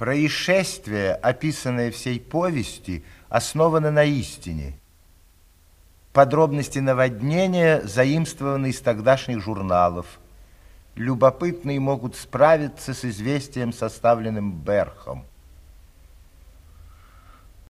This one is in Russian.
Происшествие, описанное всей повести, основано на истине. Подробности наводнения заимствованы из тогдашних журналов. Любопытные могут справиться с известием, составленным Берхом.